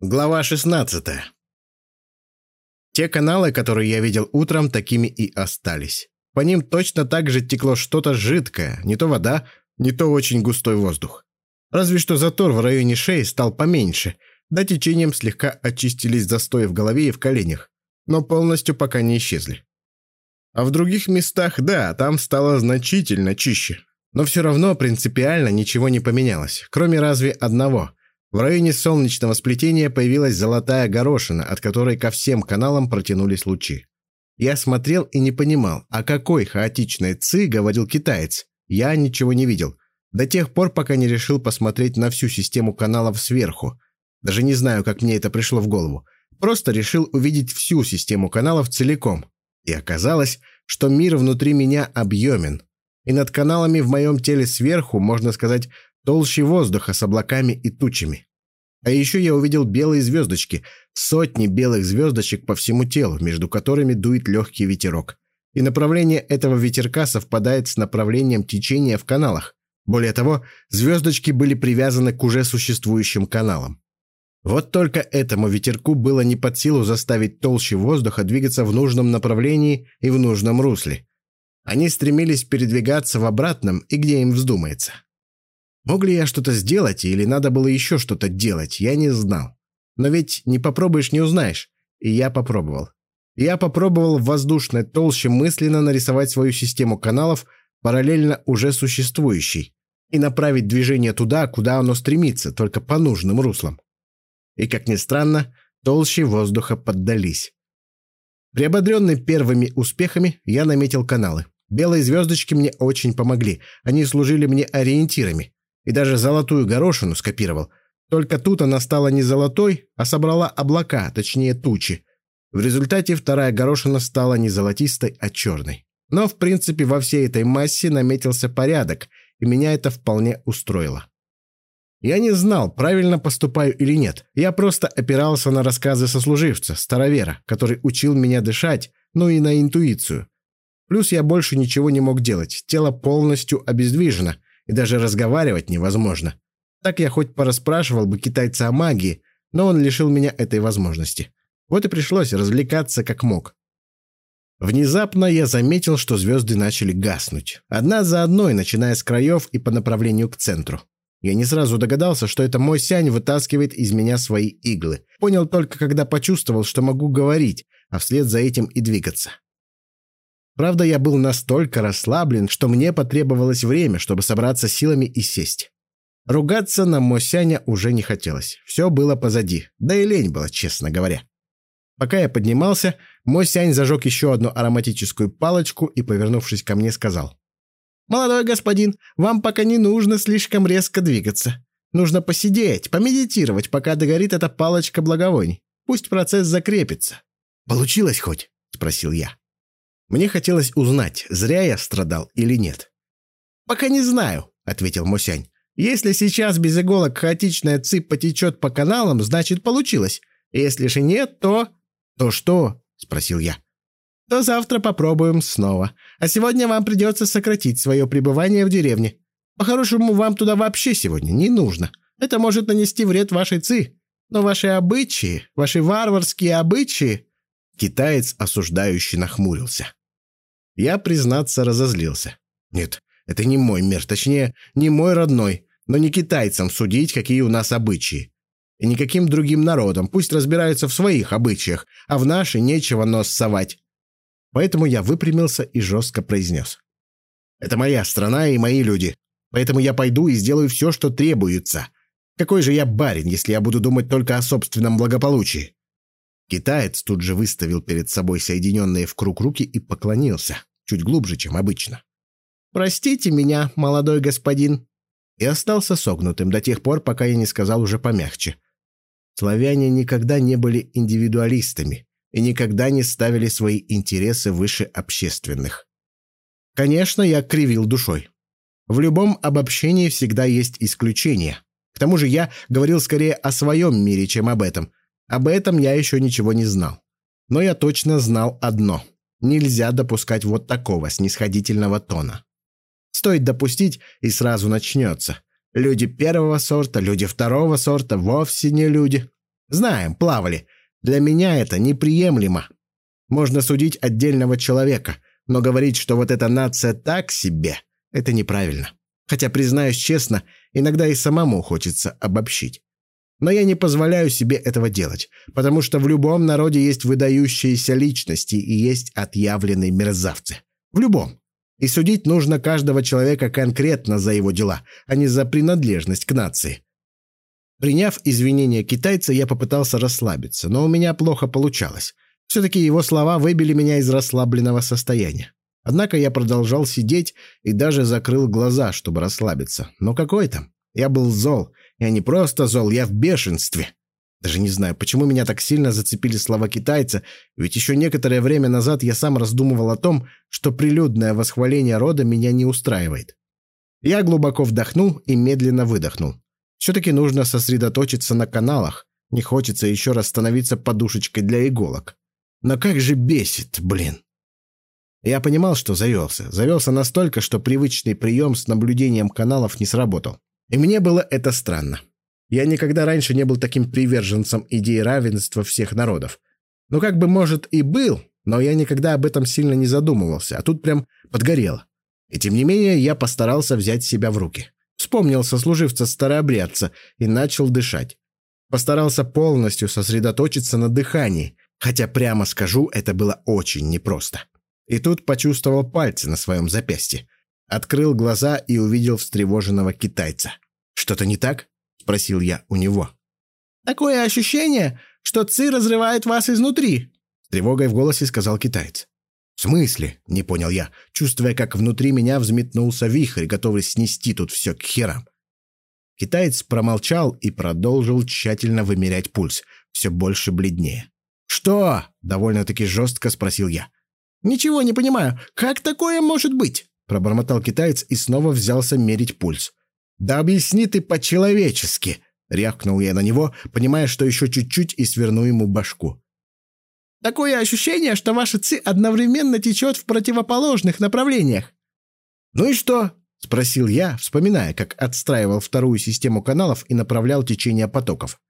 Глава 16. Те каналы, которые я видел утром, такими и остались. По ним точно так же текло что-то жидкое, не то вода, не то очень густой воздух. Разве что затор в районе шеи стал поменьше, да течением слегка очистились застои в голове и в коленях, но полностью пока не исчезли. А в других местах, да, там стало значительно чище. Но все равно принципиально ничего не поменялось, кроме разве одного – в районе солнечного сплетения появилась золотая горошина, от которой ко всем каналам протянулись лучи. Я смотрел и не понимал, о какой хаотичной ци говорил китаец. Я ничего не видел. До тех пор, пока не решил посмотреть на всю систему каналов сверху. Даже не знаю, как мне это пришло в голову. Просто решил увидеть всю систему каналов целиком. И оказалось, что мир внутри меня объемен. И над каналами в моем теле сверху, можно сказать, толще воздуха с облаками и тучами. А еще я увидел белые звездочки, сотни белых звездочек по всему телу, между которыми дует легкий ветерок. И направление этого ветерка совпадает с направлением течения в каналах. Более того, звездочки были привязаны к уже существующим каналам. Вот только этому ветерку было не под силу заставить толще воздуха двигаться в нужном направлении и в нужном русле. Они стремились передвигаться в обратном и где им вздумается. Мог ли я что-то сделать или надо было еще что-то делать, я не знал. Но ведь не попробуешь, не узнаешь. И я попробовал. Я попробовал в воздушной толще мысленно нарисовать свою систему каналов, параллельно уже существующей, и направить движение туда, куда оно стремится, только по нужным руслам. И, как ни странно, толщи воздуха поддались. Приободренный первыми успехами, я наметил каналы. Белые звездочки мне очень помогли, они служили мне ориентирами и даже золотую горошину скопировал. Только тут она стала не золотой, а собрала облака, точнее тучи. В результате вторая горошина стала не золотистой, а черной. Но, в принципе, во всей этой массе наметился порядок, и меня это вполне устроило. Я не знал, правильно поступаю или нет. Я просто опирался на рассказы сослуживца, старовера, который учил меня дышать, ну и на интуицию. Плюс я больше ничего не мог делать, тело полностью обездвижено, и даже разговаривать невозможно. Так я хоть порасспрашивал бы китайца о магии, но он лишил меня этой возможности. Вот и пришлось развлекаться как мог. Внезапно я заметил, что звезды начали гаснуть. Одна за одной, начиная с краев и по направлению к центру. Я не сразу догадался, что это мой сянь вытаскивает из меня свои иглы. Понял только, когда почувствовал, что могу говорить, а вслед за этим и двигаться. Правда, я был настолько расслаблен, что мне потребовалось время, чтобы собраться силами и сесть. Ругаться на Мосяня уже не хотелось. Все было позади, да и лень было, честно говоря. Пока я поднимался, Мосянь зажег еще одну ароматическую палочку и, повернувшись ко мне, сказал. «Молодой господин, вам пока не нужно слишком резко двигаться. Нужно посидеть, помедитировать, пока догорит эта палочка благовоний. Пусть процесс закрепится». «Получилось хоть?» — спросил я. Мне хотелось узнать, зря я страдал или нет. «Пока не знаю», — ответил Мусянь. «Если сейчас без иголок хаотичная цыпь потечет по каналам, значит, получилось. Если же нет, то...» «То что?» — спросил я. «То завтра попробуем снова. А сегодня вам придется сократить свое пребывание в деревне. По-хорошему, вам туда вообще сегодня не нужно. Это может нанести вред вашей ци. Но ваши обычаи, ваши варварские обычаи...» Китаец осуждающий нахмурился. Я, признаться, разозлился. Нет, это не мой мир, точнее, не мой родной, но не китайцам судить, какие у нас обычаи. И никаким другим народам, пусть разбираются в своих обычаях, а в наши нечего нос совать. Поэтому я выпрямился и жестко произнес. Это моя страна и мои люди. Поэтому я пойду и сделаю все, что требуется. Какой же я барин, если я буду думать только о собственном благополучии? Китаец тут же выставил перед собой соединенные в круг руки и поклонился чуть глубже, чем обычно. «Простите меня, молодой господин», и остался согнутым до тех пор, пока я не сказал уже помягче. Славяне никогда не были индивидуалистами и никогда не ставили свои интересы выше общественных. Конечно, я кривил душой. В любом обобщении всегда есть исключения. К тому же я говорил скорее о своем мире, чем об этом. Об этом я еще ничего не знал. Но я точно знал одно — Нельзя допускать вот такого снисходительного тона. Стоит допустить, и сразу начнется. Люди первого сорта, люди второго сорта вовсе не люди. Знаем, плавали. Для меня это неприемлемо. Можно судить отдельного человека, но говорить, что вот эта нация так себе, это неправильно. Хотя, признаюсь честно, иногда и самому хочется обобщить. Но я не позволяю себе этого делать, потому что в любом народе есть выдающиеся личности и есть отъявленные мерзавцы. В любом. И судить нужно каждого человека конкретно за его дела, а не за принадлежность к нации. Приняв извинения китайца, я попытался расслабиться, но у меня плохо получалось. Все-таки его слова выбили меня из расслабленного состояния. Однако я продолжал сидеть и даже закрыл глаза, чтобы расслабиться. Но какой там? Я был зол. Я не просто зол, я в бешенстве. Даже не знаю, почему меня так сильно зацепили слова китайца, ведь еще некоторое время назад я сам раздумывал о том, что прилюдное восхваление рода меня не устраивает. Я глубоко вдохнул и медленно выдохнул. Все-таки нужно сосредоточиться на каналах. Не хочется еще раз становиться подушечкой для иголок. Но как же бесит, блин. Я понимал, что завелся. Завелся настолько, что привычный прием с наблюдением каналов не сработал. И мне было это странно. Я никогда раньше не был таким приверженцем идеи равенства всех народов. Ну, как бы, может, и был, но я никогда об этом сильно не задумывался, а тут прям подгорело. И тем не менее, я постарался взять себя в руки. Вспомнил сослуживца старообрядца и начал дышать. Постарался полностью сосредоточиться на дыхании, хотя, прямо скажу, это было очень непросто. И тут почувствовал пальцы на своем запястье. Открыл глаза и увидел встревоженного китайца. «Что-то не так?» — спросил я у него. «Такое ощущение, что Ци разрывает вас изнутри», — с тревогой в голосе сказал китаец. «В смысле?» — не понял я, чувствуя, как внутри меня взметнулся вихрь, готовый снести тут все к херам. Китаец промолчал и продолжил тщательно вымерять пульс, все больше бледнее. «Что?» — довольно-таки жестко спросил я. «Ничего не понимаю. Как такое может быть?» — пробормотал китаец и снова взялся мерить пульс. «Да объясни ты по-человечески!» — рявкнул я на него, понимая, что еще чуть-чуть и сверну ему башку. Такое ощущение, что ваша ци одновременно течет в противоположных направлениях. «Ну и что?» — спросил я, вспоминая, как отстраивал вторую систему каналов и направлял течение потоков.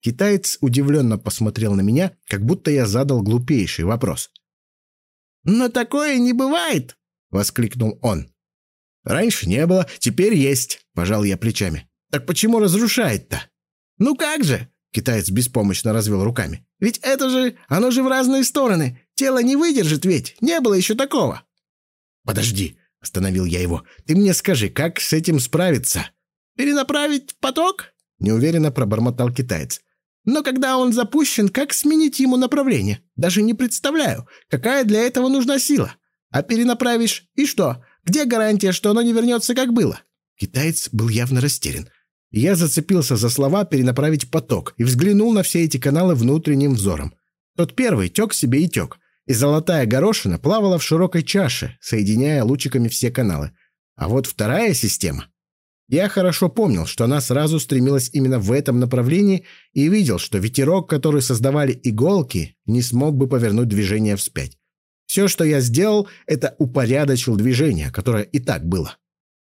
Китаец удивленно посмотрел на меня, как будто я задал глупейший вопрос. «Но такое не бывает!» — воскликнул он. «Раньше не было, теперь есть», — пожал я плечами. «Так почему разрушает-то?» «Ну как же?» — китаец беспомощно развел руками. Ведь это же... Оно же в разные стороны. Тело не выдержит ведь. Не было еще такого. Подожди, остановил я его. Ты мне скажи, как с этим справиться? Перенаправить поток? Неуверенно пробормотал китаец. Но когда он запущен, как сменить ему направление? Даже не представляю, какая для этого нужна сила. А перенаправишь, и что? Где гарантия, что оно не вернется, как было? Китаец был явно растерян. Я зацепился за слова «перенаправить поток» и взглянул на все эти каналы внутренним взором. Тот первый тек себе и тек, и золотая горошина плавала в широкой чаше, соединяя лучиками все каналы. А вот вторая система... Я хорошо помнил, что она сразу стремилась именно в этом направлении и видел, что ветерок, который создавали иголки, не смог бы повернуть движение вспять. Все, что я сделал, это упорядочил движение, которое и так было.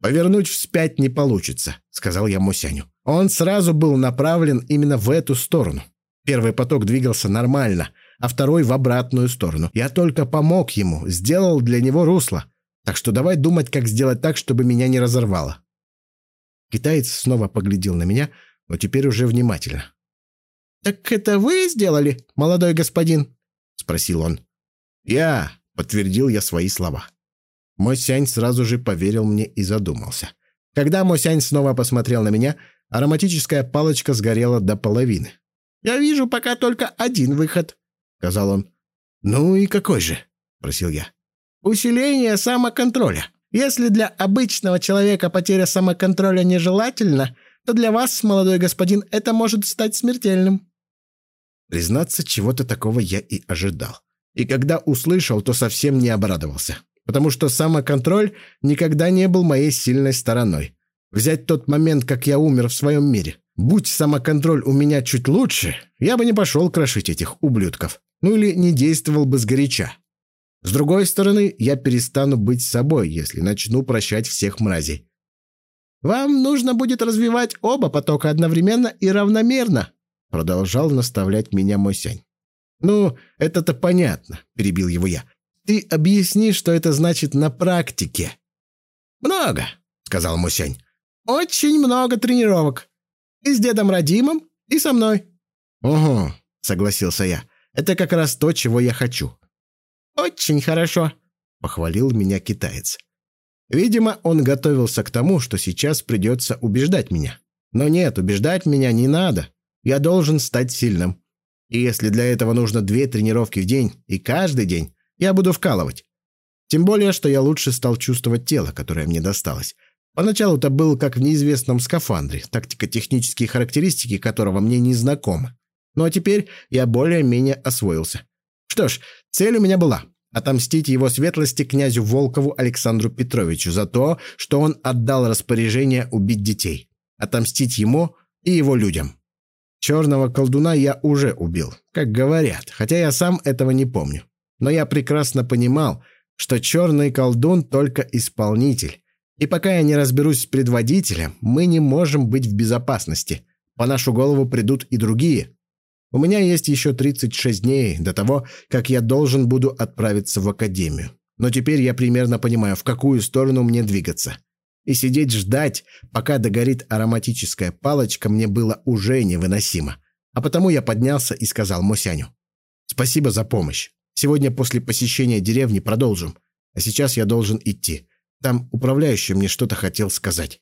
«Повернуть вспять не получится», — сказал я Мусяню. Он сразу был направлен именно в эту сторону. Первый поток двигался нормально, а второй в обратную сторону. Я только помог ему, сделал для него русло. Так что давай думать, как сделать так, чтобы меня не разорвало. Китаец снова поглядел на меня, но теперь уже внимательно. «Так это вы сделали, молодой господин?» — спросил он. «Я», — подтвердил я свои слова. Мосянь сразу же поверил мне и задумался. Когда Мосянь снова посмотрел на меня, ароматическая палочка сгорела до половины. «Я вижу пока только один выход», — сказал он. «Ну и какой же?» — просил я. «Усиление самоконтроля. Если для обычного человека потеря самоконтроля нежелательна, то для вас, молодой господин, это может стать смертельным». Признаться, чего-то такого я и ожидал. И когда услышал, то совсем не обрадовался потому что самоконтроль никогда не был моей сильной стороной. Взять тот момент, как я умер в своем мире. Будь самоконтроль у меня чуть лучше, я бы не пошел крошить этих ублюдков. Ну или не действовал бы сгоряча. С другой стороны, я перестану быть собой, если начну прощать всех мразей. «Вам нужно будет развивать оба потока одновременно и равномерно», Продолжал наставлять меня Мосянь. «Ну, это-то понятно», — перебил его я. «Ты объясни, что это значит на практике». «Много», — сказал Мусянь. «Очень много тренировок. И с дедом Радимом, и со мной». «Угу», — согласился я. «Это как раз то, чего я хочу». «Очень хорошо», — похвалил меня китаец. Видимо, он готовился к тому, что сейчас придется убеждать меня. Но нет, убеждать меня не надо. Я должен стать сильным. И если для этого нужно две тренировки в день и каждый день, я буду вкалывать. Тем более, что я лучше стал чувствовать тело, которое мне досталось. Поначалу это был как в неизвестном скафандре, тактико-технические характеристики которого мне не знакомы. Ну а теперь я более-менее освоился. Что ж, цель у меня была – отомстить его светлости князю Волкову Александру Петровичу за то, что он отдал распоряжение убить детей. Отомстить ему и его людям. Черного колдуна я уже убил, как говорят, хотя я сам этого не помню. Но я прекрасно понимал, что черный колдун только исполнитель. И пока я не разберусь с предводителем, мы не можем быть в безопасности. По нашу голову придут и другие, у меня есть еще 36 дней до того, как я должен буду отправиться в академию. Но теперь я примерно понимаю, в какую сторону мне двигаться. И сидеть ждать, пока догорит ароматическая палочка, мне было уже невыносимо. А потому я поднялся и сказал Мосяню. «Спасибо за помощь. Сегодня после посещения деревни продолжим. А сейчас я должен идти. Там управляющий мне что-то хотел сказать».